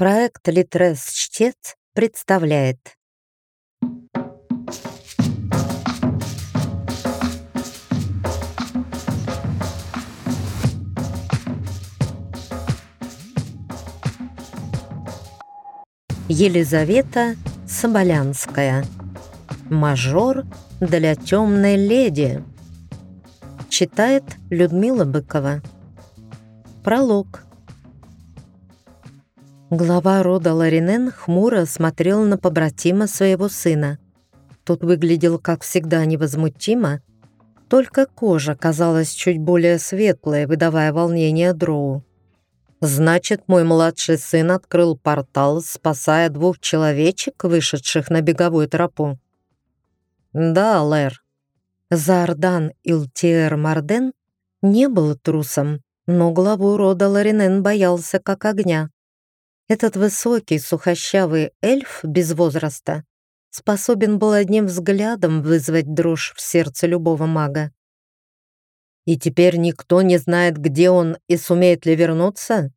Проект «Литрес Чтец» представляет. Елизавета Соболянская. Мажор для темной леди. Читает Людмила Быкова. Пролог Глава рода Ларинен хмуро смотрел на побратима своего сына. Тот выглядел, как всегда, невозмутимо, только кожа казалась чуть более светлой, выдавая волнение дроу. Значит, мой младший сын открыл портал, спасая двух человечек, вышедших на беговую тропу. Да, Лэр. Зардан Илтиэр Марден не был трусом, но главу рода Ларинен боялся как огня. Этот высокий, сухощавый эльф без возраста способен был одним взглядом вызвать дрожь в сердце любого мага. И теперь никто не знает, где он и сумеет ли вернуться?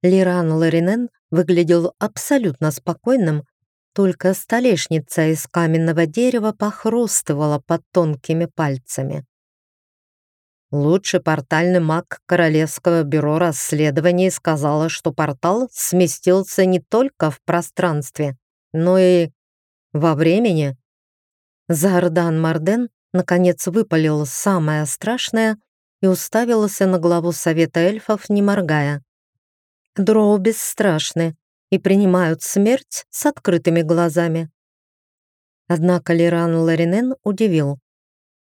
Лиран Ларинен выглядел абсолютно спокойным, только столешница из каменного дерева похрустывала под тонкими пальцами. Лучший портальный маг Королевского бюро расследований сказала, что портал сместился не только в пространстве, но и во времени. Зардан Марден наконец выпалил самое страшное и уставился на главу Совета эльфов, не моргая. Дроу бесстрашны и принимают смерть с открытыми глазами. Однако Лиран Ларинен удивил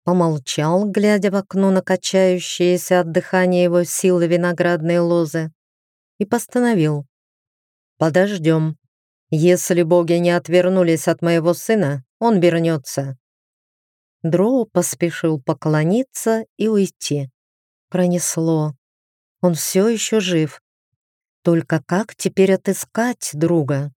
помолчал, глядя в окно на качающиеся от дыхания его силы виноградные лозы, и постановил. «Подождем. Если боги не отвернулись от моего сына, он вернется». Дроу поспешил поклониться и уйти. Пронесло. Он все еще жив. Только как теперь отыскать друга?